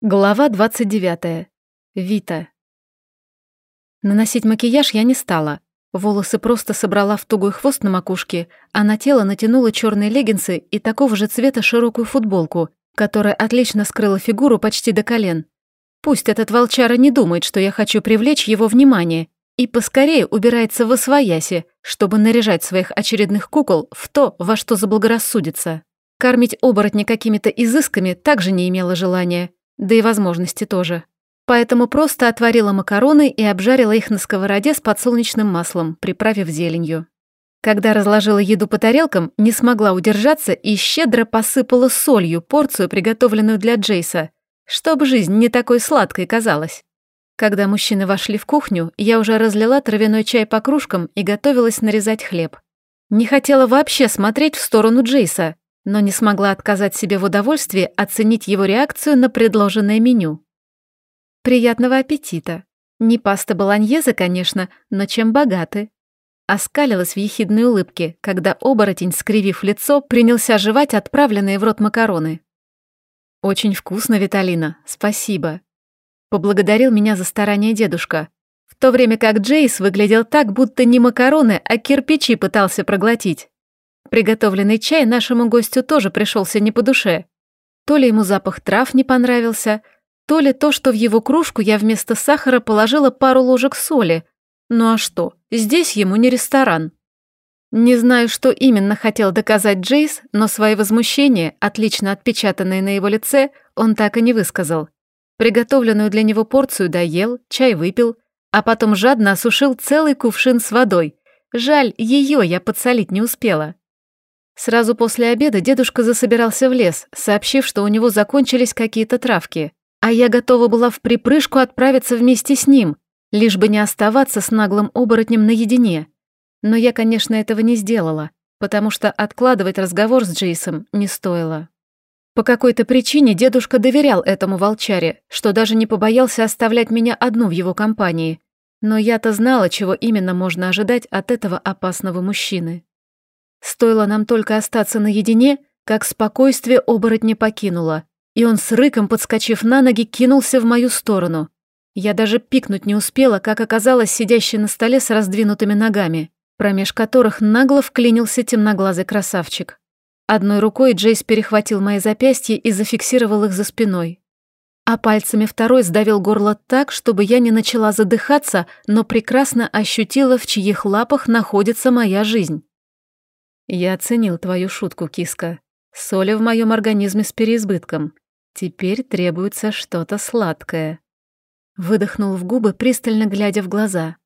Глава 29. Вита. Наносить макияж я не стала. Волосы просто собрала в тугой хвост на макушке, а на тело натянула черные леггинсы и такого же цвета широкую футболку, которая отлично скрыла фигуру почти до колен. Пусть этот волчара не думает, что я хочу привлечь его внимание, и поскорее убирается в освояси, чтобы наряжать своих очередных кукол в то, во что заблагорассудится. Кормить оборотня какими-то изысками также не имела желания – да и возможности тоже. Поэтому просто отварила макароны и обжарила их на сковороде с подсолнечным маслом, приправив зеленью. Когда разложила еду по тарелкам, не смогла удержаться и щедро посыпала солью порцию, приготовленную для Джейса, чтобы жизнь не такой сладкой казалась. Когда мужчины вошли в кухню, я уже разлила травяной чай по кружкам и готовилась нарезать хлеб. Не хотела вообще смотреть в сторону Джейса, но не смогла отказать себе в удовольствии оценить его реакцию на предложенное меню. «Приятного аппетита! Не паста баланьеза, конечно, но чем богаты?» Оскалилась в ехидной улыбке, когда оборотень, скривив лицо, принялся жевать отправленные в рот макароны. «Очень вкусно, Виталина, спасибо!» Поблагодарил меня за старание дедушка, в то время как Джейс выглядел так, будто не макароны, а кирпичи пытался проглотить. Приготовленный чай нашему гостю тоже пришелся не по душе. То ли ему запах трав не понравился, то ли то, что в его кружку я вместо сахара положила пару ложек соли. Ну а что, здесь ему не ресторан. Не знаю, что именно хотел доказать Джейс, но свои возмущения, отлично отпечатанные на его лице, он так и не высказал. Приготовленную для него порцию доел, чай выпил, а потом жадно осушил целый кувшин с водой. Жаль, ее я подсолить не успела. Сразу после обеда дедушка засобирался в лес, сообщив, что у него закончились какие-то травки, а я готова была в припрыжку отправиться вместе с ним, лишь бы не оставаться с наглым оборотнем наедине. Но я, конечно, этого не сделала, потому что откладывать разговор с Джейсом не стоило. По какой-то причине дедушка доверял этому волчаре, что даже не побоялся оставлять меня одну в его компании. Но я-то знала, чего именно можно ожидать от этого опасного мужчины. Стоило нам только остаться наедине, как спокойствие оборотня покинуло, и он с рыком, подскочив на ноги, кинулся в мою сторону. Я даже пикнуть не успела, как оказалась сидящей на столе с раздвинутыми ногами, промеж которых нагло вклинился темноглазый красавчик. Одной рукой Джейс перехватил мои запястья и зафиксировал их за спиной. А пальцами второй сдавил горло так, чтобы я не начала задыхаться, но прекрасно ощутила, в чьих лапах находится моя жизнь. Я оценил твою шутку, киска. Соли в моем организме с переизбытком. Теперь требуется что-то сладкое. Выдохнул в губы, пристально глядя в глаза.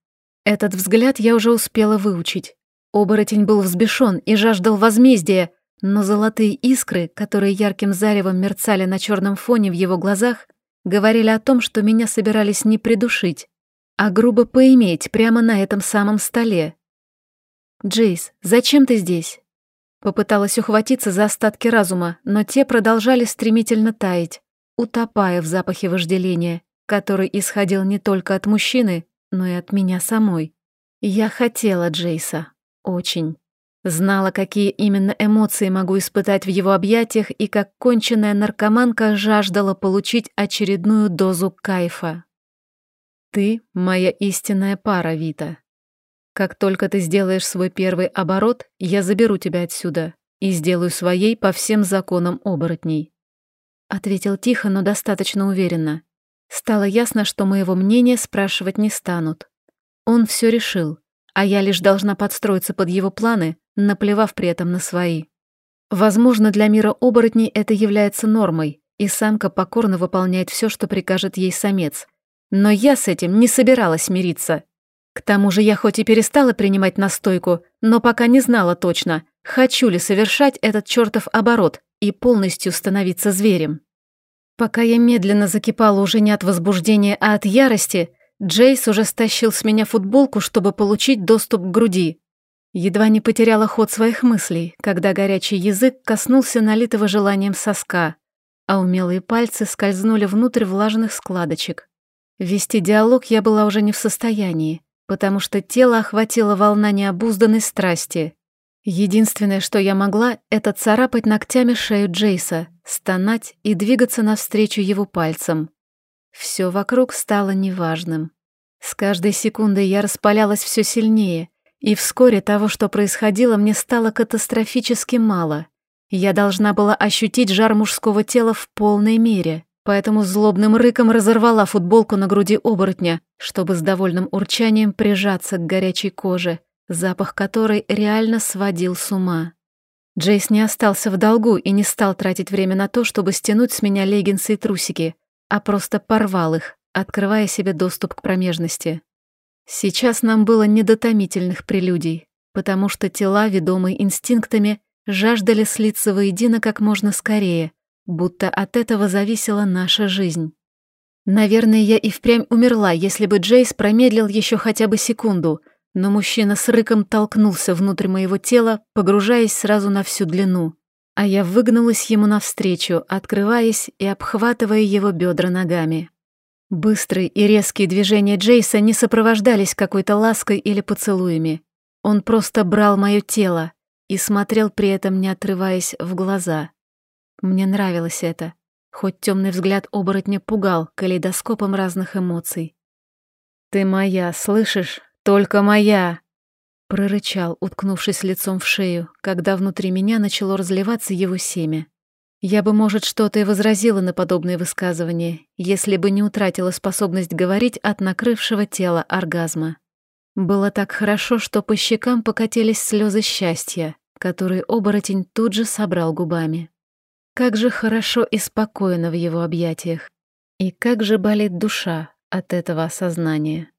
Этот взгляд я уже успела выучить. Оборотень был взбешен и жаждал возмездия, но золотые искры, которые ярким заревом мерцали на черном фоне в его глазах, говорили о том, что меня собирались не придушить, а грубо поиметь прямо на этом самом столе. «Джейс, зачем ты здесь?» Попыталась ухватиться за остатки разума, но те продолжали стремительно таять, утопая в запахе вожделения, который исходил не только от мужчины, но и от меня самой. Я хотела Джейса. Очень. Знала, какие именно эмоции могу испытать в его объятиях и как конченная наркоманка жаждала получить очередную дозу кайфа. «Ты — моя истинная пара, Вита», как только ты сделаешь свой первый оборот, я заберу тебя отсюда и сделаю своей по всем законам оборотней. Ответил тихо, но достаточно уверенно. Стало ясно, что моего мнения спрашивать не станут. Он все решил, а я лишь должна подстроиться под его планы, наплевав при этом на свои. Возможно, для мира оборотней это является нормой, и самка покорно выполняет все, что прикажет ей самец. Но я с этим не собиралась мириться к тому же я хоть и перестала принимать настойку, но пока не знала точно, хочу ли совершать этот чертов оборот и полностью становиться зверем. Пока я медленно закипала уже не от возбуждения, а от ярости, Джейс уже стащил с меня футболку, чтобы получить доступ к груди. Едва не потеряла ход своих мыслей, когда горячий язык коснулся налитого желанием соска, а умелые пальцы скользнули внутрь влажных складочек. Вести диалог я была уже не в состоянии, потому что тело охватила волна необузданной страсти. Единственное, что я могла, это царапать ногтями шею Джейса, стонать и двигаться навстречу его пальцам. Все вокруг стало неважным. С каждой секундой я распалялась все сильнее, и вскоре того, что происходило, мне стало катастрофически мало. Я должна была ощутить жар мужского тела в полной мере, поэтому злобным рыком разорвала футболку на груди оборотня, чтобы с довольным урчанием прижаться к горячей коже, запах которой реально сводил с ума. Джейс не остался в долгу и не стал тратить время на то, чтобы стянуть с меня леггинсы и трусики, а просто порвал их, открывая себе доступ к промежности. Сейчас нам было не до прелюдий, потому что тела, ведомые инстинктами, жаждали слиться воедино как можно скорее, будто от этого зависела наша жизнь. Наверное, я и впрямь умерла, если бы Джейс промедлил еще хотя бы секунду, но мужчина с рыком толкнулся внутрь моего тела, погружаясь сразу на всю длину, а я выгнулась ему навстречу, открываясь и обхватывая его бедра ногами. Быстрые и резкие движения Джейса не сопровождались какой-то лаской или поцелуями. Он просто брал мое тело и смотрел при этом, не отрываясь в глаза. Мне нравилось это, хоть темный взгляд оборотня пугал калейдоскопом разных эмоций. «Ты моя, слышишь? Только моя!» Прорычал, уткнувшись лицом в шею, когда внутри меня начало разливаться его семя. Я бы, может, что-то и возразила на подобные высказывания, если бы не утратила способность говорить от накрывшего тела оргазма. Было так хорошо, что по щекам покатились слезы счастья, которые оборотень тут же собрал губами. Как же хорошо и спокойно в его объятиях. И как же болит душа от этого осознания.